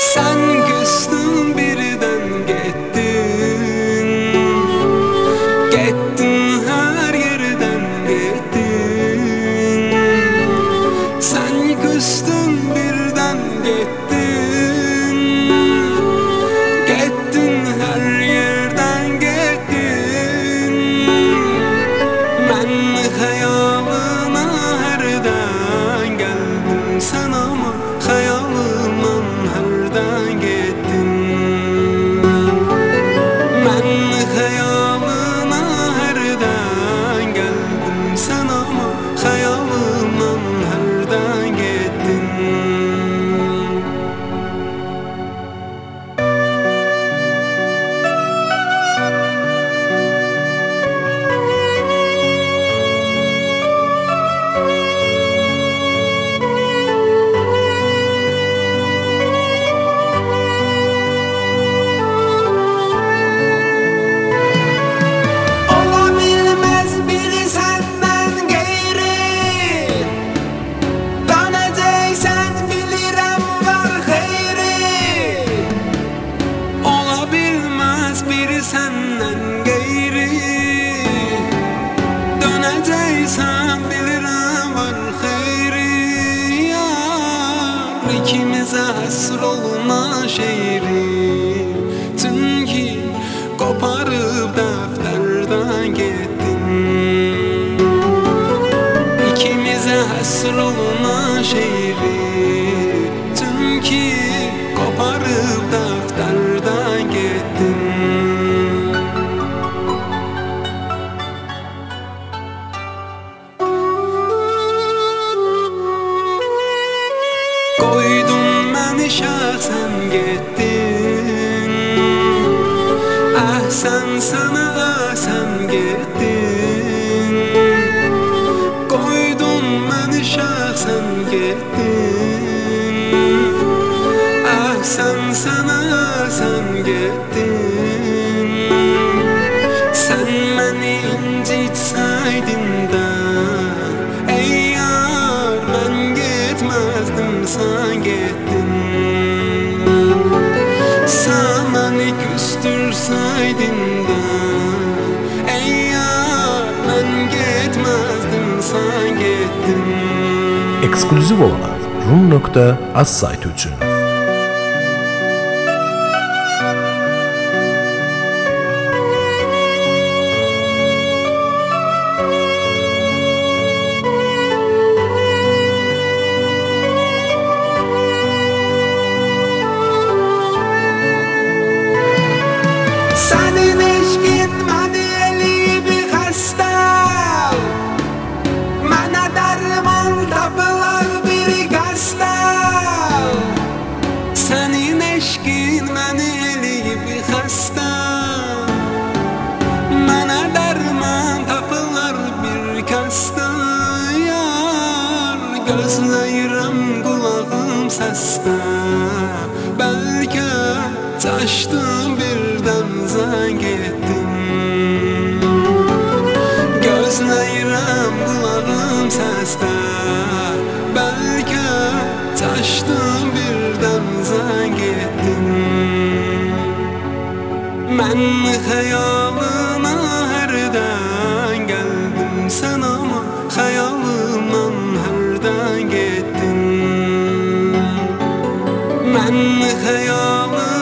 Sen küstün birden ikimize hasır olma şehri. Çünkü koparıp defterden gittin. İkimize hasır olma şehri gittin Ah sen sana sen gittin. Sen beni incitseydin de Ey yar ben gitmezdim sen gittin. Sen beni küstürseydin de Ey ben gitmezdim sen gittin Eksklüziv olarak rum.az üçün. Senin səsdən yar Gözləyirəm qulağım səsdən Bəlkə çaşdım birdən zəng etdim Gözləyirəm qulağım səsdən Bəlkə çaşdım birdən zəng etdim Mən xəyal mich hey